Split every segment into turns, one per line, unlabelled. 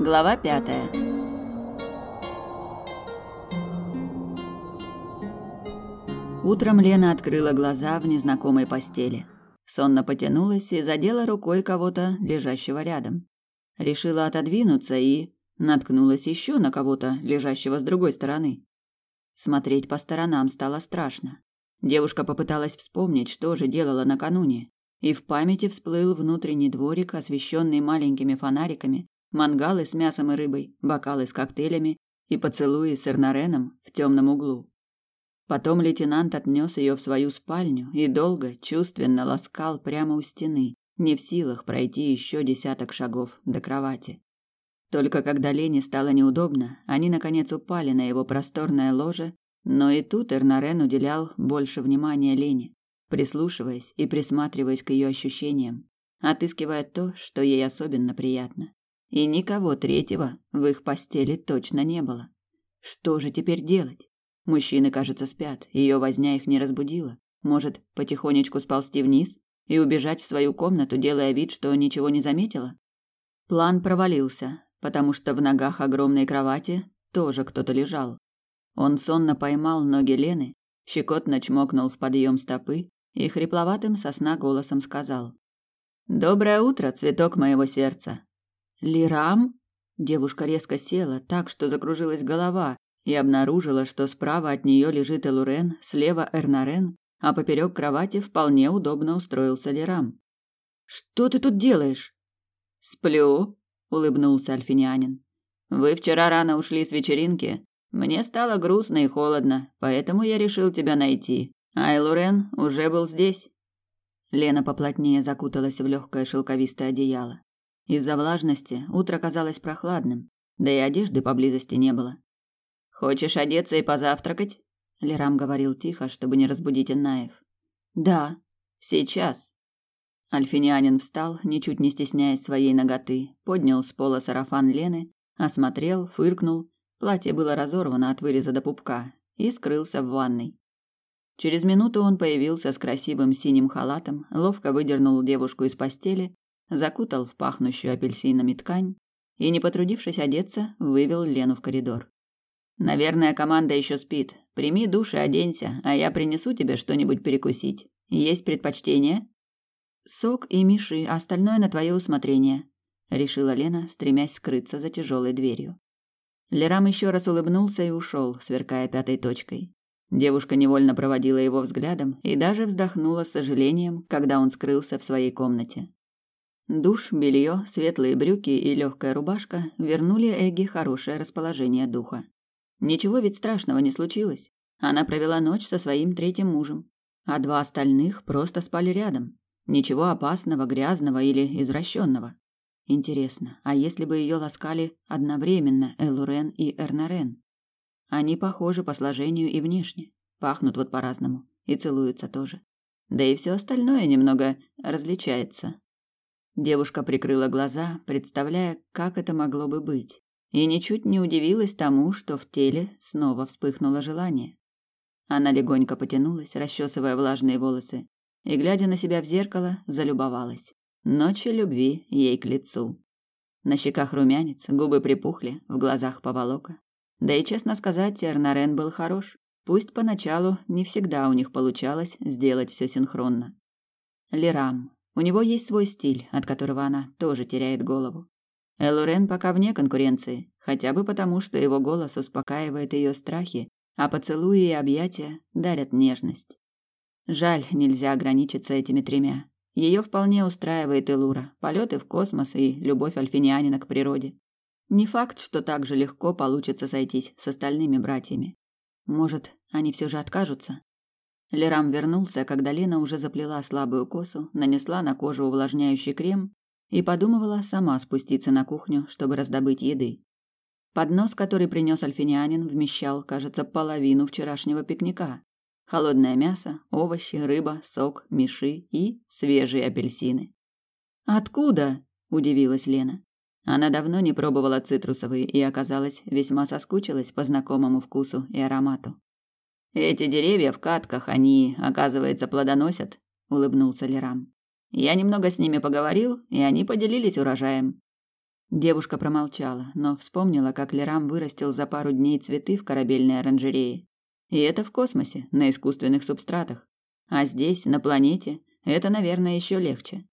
Глава пятая. Утром Лена открыла глаза в незнакомой постели. Сонно потянулась и задела рукой кого-то, лежащего рядом. Решила отодвинуться и наткнулась еще на кого-то, лежащего с другой стороны. Смотреть по сторонам стало страшно. Девушка попыталась вспомнить, что же делала накануне, и в памяти всплыл внутренний дворик, освещенный маленькими фонариками, мангалы с мясом и рыбой, бокалы с коктейлями и поцелуи с Эрнареном в темном углу. Потом лейтенант отнес ее в свою спальню и долго, чувственно ласкал прямо у стены, не в силах пройти еще десяток шагов до кровати. Только когда Лене стало неудобно, они наконец упали на его просторное ложе, но и тут Эрнарен уделял больше внимания Лене, прислушиваясь и присматриваясь к ее ощущениям, отыскивая то, что ей особенно приятно. И никого третьего в их постели точно не было. Что же теперь делать? Мужчины, кажется, спят, ее возня их не разбудила. Может, потихонечку сползти вниз и убежать в свою комнату, делая вид, что ничего не заметила? План провалился, потому что в ногах огромной кровати тоже кто-то лежал. Он сонно поймал ноги Лены, щекотно чмокнул в подъем стопы и хрипловатым сосна голосом сказал: "Доброе утро, цветок моего сердца". Лирам? Девушка резко села, так что закружилась голова, и обнаружила, что справа от нее лежит Элурен, слева Эрнарен, а поперек кровати вполне удобно устроился Лирам. Что ты тут делаешь? Сплю, улыбнулся Альфинянин. Вы вчера рано ушли с вечеринки. Мне стало грустно и холодно, поэтому я решил тебя найти. А Элурен уже был здесь. Лена поплотнее закуталась в легкое шелковистое одеяло. Из-за влажности утро казалось прохладным, да и одежды поблизости не было. Хочешь одеться и позавтракать? Лерам говорил тихо, чтобы не разбудить Инаев. Да, сейчас. Альфинянин встал, ничуть не стесняясь своей ноготы, поднял с пола сарафан Лены, осмотрел, фыркнул. Платье было разорвано от выреза до пупка и скрылся в ванной. Через минуту он появился с красивым синим халатом, ловко выдернул девушку из постели закутал в пахнущую апельсинами ткань и, не потрудившись одеться, вывел Лену в коридор. Наверное, команда еще спит. Прими душ и оденься, а я принесу тебе что-нибудь перекусить. Есть предпочтение? Сок и миши, а остальное на твое усмотрение, решила Лена, стремясь скрыться за тяжелой дверью. Лерам еще раз улыбнулся и ушел, сверкая пятой точкой. Девушка невольно проводила его взглядом и даже вздохнула с сожалением, когда он скрылся в своей комнате. Душ, белье, светлые брюки и легкая рубашка вернули Эгги хорошее расположение духа. Ничего ведь страшного не случилось. Она провела ночь со своим третьим мужем, а два остальных просто спали рядом. Ничего опасного, грязного или извращенного. Интересно, а если бы ее ласкали одновременно Элурен и Эрнарен? Они похожи по сложению и внешне, пахнут вот по-разному и целуются тоже. Да и все остальное немного различается. Девушка прикрыла глаза, представляя, как это могло бы быть, и ничуть не удивилась тому, что в теле снова вспыхнуло желание. Она легонько потянулась, расчесывая влажные волосы, и, глядя на себя в зеркало, залюбовалась. Ночи любви ей к лицу. На щеках румянец, губы припухли, в глазах поволока. Да и, честно сказать, Эрнарен был хорош. Пусть поначалу не всегда у них получалось сделать все синхронно. Лирам, у него есть свой стиль, от которого она тоже теряет голову. Элурен пока вне конкуренции, хотя бы потому, что его голос успокаивает ее страхи, а поцелуи и объятия дарят нежность. Жаль, нельзя ограничиться этими тремя. Ее вполне устраивает Элура, полеты в космос и любовь альфинианина к природе. Не факт, что так же легко получится сойтись с остальными братьями. Может, они все же откажутся? Лерам вернулся, когда Лена уже заплела слабую косу, нанесла на кожу увлажняющий крем и подумывала сама спуститься на кухню, чтобы раздобыть еды. Поднос, который принес альфинианин, вмещал, кажется, половину вчерашнего пикника. Холодное мясо, овощи, рыба, сок, миши и свежие апельсины. «Откуда?» – удивилась Лена. Она давно не пробовала цитрусовые и, оказалось, весьма соскучилась по знакомому вкусу и аромату. Эти деревья в катках, они, оказывается, плодоносят, улыбнулся Лерам. Я немного с ними поговорил, и они поделились урожаем. Девушка промолчала, но вспомнила, как Лерам вырастил за пару дней цветы в корабельной оранжерее. И это в космосе, на искусственных субстратах. А здесь, на планете, это, наверное, еще легче.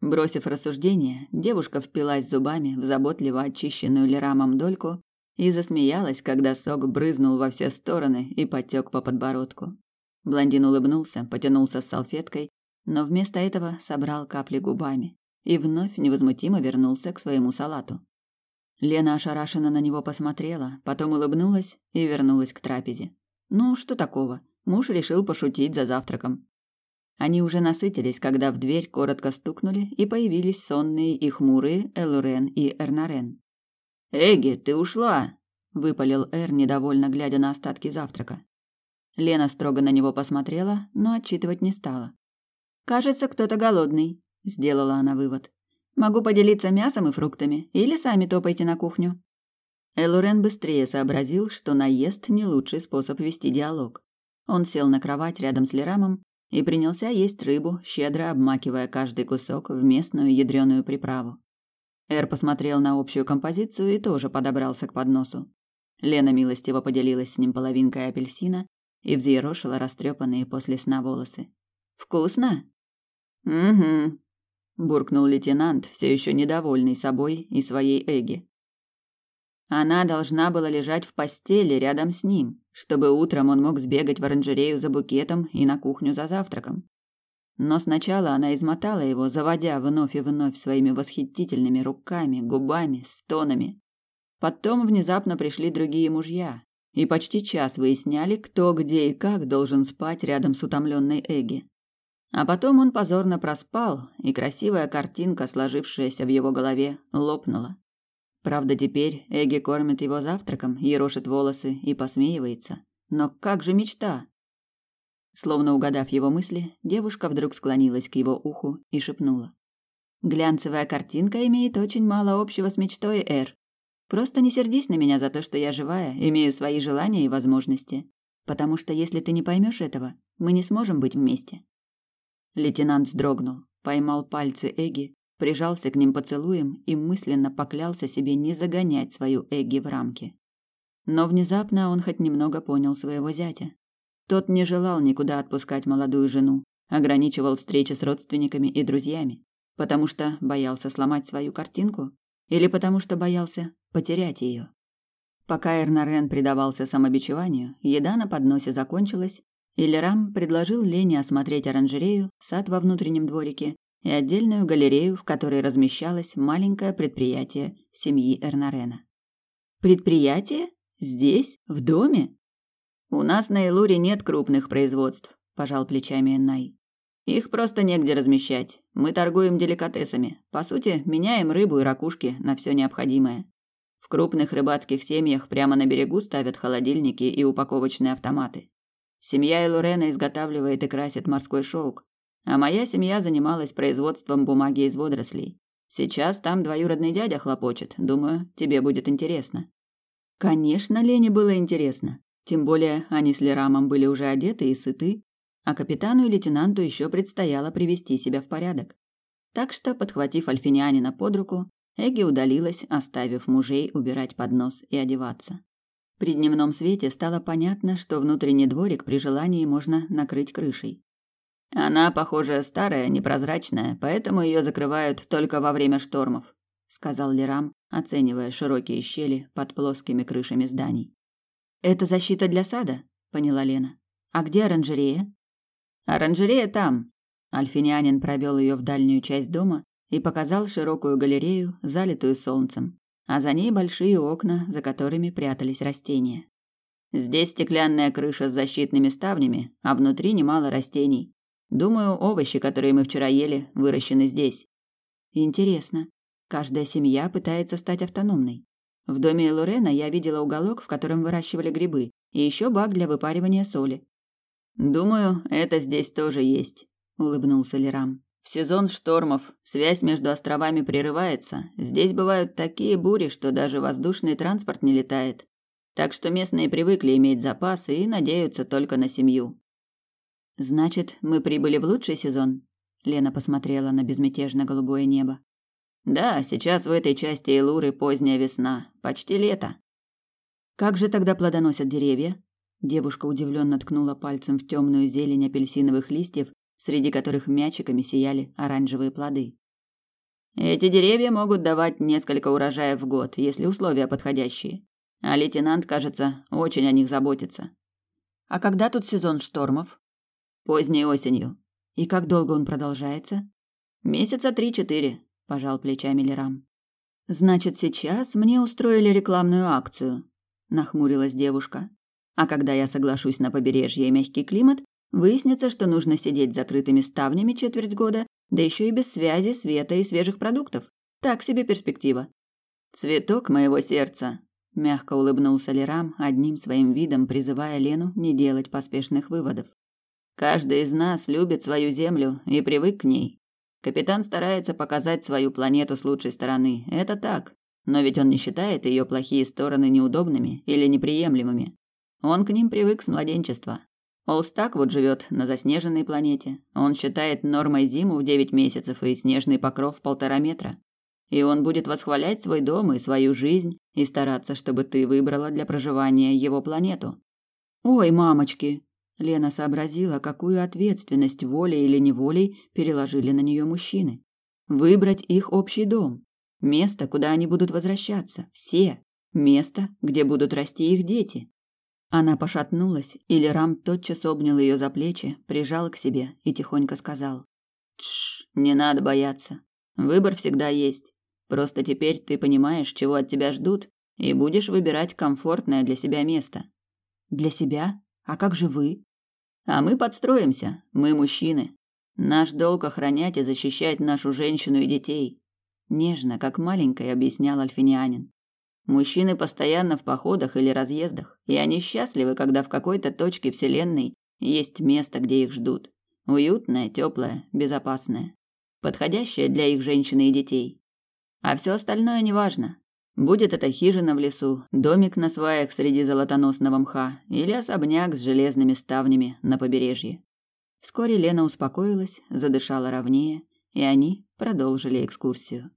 Бросив рассуждение, девушка впилась зубами в заботливо очищенную Лерамом дольку и засмеялась, когда сок брызнул во все стороны и потек по подбородку. Блондин улыбнулся, потянулся с салфеткой, но вместо этого собрал капли губами и вновь невозмутимо вернулся к своему салату. Лена ошарашенно на него посмотрела, потом улыбнулась и вернулась к трапезе. Ну, что такого? Муж решил пошутить за завтраком. Они уже насытились, когда в дверь коротко стукнули, и появились сонные и хмурые Элурен и Эрнарен. «Эгги, ты ушла!» – выпалил Эр, недовольно глядя на остатки завтрака. Лена строго на него посмотрела, но отчитывать не стала. «Кажется, кто-то голодный», – сделала она вывод. «Могу поделиться мясом и фруктами, или сами топайте на кухню». Элурен быстрее сообразил, что наезд не лучший способ вести диалог. Он сел на кровать рядом с Лерамом и принялся есть рыбу, щедро обмакивая каждый кусок в местную ядреную приправу. Эр посмотрел на общую композицию и тоже подобрался к подносу. Лена милостиво поделилась с ним половинкой апельсина и взъерошила растрепанные после сна волосы. «Вкусно?» «Угу», – буркнул лейтенант, все еще недовольный собой и своей Эги. Она должна была лежать в постели рядом с ним, чтобы утром он мог сбегать в оранжерею за букетом и на кухню за завтраком. Но сначала она измотала его, заводя вновь и вновь своими восхитительными руками, губами, стонами. Потом внезапно пришли другие мужья, и почти час выясняли, кто где и как должен спать рядом с утомленной Эги. А потом он позорно проспал, и красивая картинка, сложившаяся в его голове, лопнула. Правда, теперь Эги кормит его завтраком, ерошит волосы и посмеивается. Но как же мечта? Словно угадав его мысли, девушка вдруг склонилась к его уху и шепнула. «Глянцевая картинка имеет очень мало общего с мечтой, Эр. Просто не сердись на меня за то, что я живая, имею свои желания и возможности. Потому что если ты не поймешь этого, мы не сможем быть вместе». Лейтенант вздрогнул, поймал пальцы Эги, прижался к ним поцелуем и мысленно поклялся себе не загонять свою Эги в рамки. Но внезапно он хоть немного понял своего зятя. Тот не желал никуда отпускать молодую жену, ограничивал встречи с родственниками и друзьями, потому что боялся сломать свою картинку или потому что боялся потерять ее. Пока Эрнарен предавался самобичеванию, еда на подносе закончилась, и Лерам предложил Лене осмотреть оранжерею, сад во внутреннем дворике и отдельную галерею, в которой размещалось маленькое предприятие семьи Эрнарена. «Предприятие? Здесь? В доме?» У нас на Элуре нет крупных производств, пожал плечами Эннай. Их просто негде размещать. Мы торгуем деликатесами. По сути, меняем рыбу и ракушки на все необходимое. В крупных рыбацких семьях прямо на берегу ставят холодильники и упаковочные автоматы. Семья Элурена изготавливает и красит морской шелк, а моя семья занималась производством бумаги из водорослей. Сейчас там двоюродный дядя хлопочет. Думаю, тебе будет интересно. Конечно, Лене было интересно. Тем более они с Лерамом были уже одеты и сыты, а капитану и лейтенанту еще предстояло привести себя в порядок. Так что, подхватив альфинянина под руку, Эги удалилась, оставив мужей убирать поднос и одеваться. При дневном свете стало понятно, что внутренний дворик при желании можно накрыть крышей. Она, похоже, старая, непрозрачная, поэтому ее закрывают только во время штормов, сказал Лерам, оценивая широкие щели под плоскими крышами зданий. Это защита для сада, поняла Лена. А где оранжерея? Оранжерея там. Альфинянин провел ее в дальнюю часть дома и показал широкую галерею, залитую солнцем, а за ней большие окна, за которыми прятались растения. Здесь стеклянная крыша с защитными ставнями, а внутри немало растений. Думаю, овощи, которые мы вчера ели, выращены здесь. Интересно. Каждая семья пытается стать автономной. В доме Лорена я видела уголок, в котором выращивали грибы, и еще бак для выпаривания соли. Думаю, это здесь тоже есть, улыбнулся Лерам. В сезон штормов связь между островами прерывается. Здесь бывают такие бури, что даже воздушный транспорт не летает. Так что местные привыкли иметь запасы и надеются только на семью. Значит, мы прибыли в лучший сезон. Лена посмотрела на безмятежно голубое небо. Да, сейчас в этой части Элуры поздняя весна, почти лето. Как же тогда плодоносят деревья? Девушка удивленно ткнула пальцем в темную зелень апельсиновых листьев, среди которых мячиками сияли оранжевые плоды. Эти деревья могут давать несколько урожаев в год, если условия подходящие. А лейтенант, кажется, очень о них заботится. А когда тут сезон штормов? Поздней осенью. И как долго он продолжается? Месяца три-четыре, пожал плечами Лерам. Значит, сейчас мне устроили рекламную акцию, нахмурилась девушка. А когда я соглашусь на побережье и мягкий климат, выяснится, что нужно сидеть закрытыми ставнями четверть года, да еще и без связи, света и свежих продуктов. Так себе перспектива. Цветок моего сердца, мягко улыбнулся Лерам, одним своим видом призывая Лену не делать поспешных выводов. Каждый из нас любит свою землю и привык к ней. Капитан старается показать свою планету с лучшей стороны. Это так. Но ведь он не считает ее плохие стороны неудобными или неприемлемыми. Он к ним привык с младенчества. Олстак вот живет на заснеженной планете. Он считает нормой зиму в девять месяцев и снежный покров полтора метра. И он будет восхвалять свой дом и свою жизнь и стараться, чтобы ты выбрала для проживания его планету. Ой, мамочки, Лена сообразила, какую ответственность волей или неволей переложили на нее мужчины. Выбрать их общий дом, место, куда они будут возвращаться, все, место, где будут расти их дети. Она пошатнулась, и Лерам тотчас обнял ее за плечи, прижал к себе и тихонько сказал: "Тш, не надо бояться. Выбор всегда есть. Просто теперь ты понимаешь, чего от тебя ждут, и будешь выбирать комфортное для себя место. Для себя? А как же вы? А мы подстроимся. Мы мужчины. Наш долг охранять и защищать нашу женщину и детей. Нежно, как маленькой, объяснял Альфинианин. Мужчины постоянно в походах или разъездах, и они счастливы, когда в какой-то точке вселенной есть место, где их ждут. Уютное, теплое, безопасное. Подходящее для их женщины и детей. А все остальное неважно. Будет это хижина в лесу, домик на сваях среди золотоносного мха или особняк с железными ставнями на побережье. Вскоре Лена успокоилась, задышала ровнее, и они продолжили экскурсию.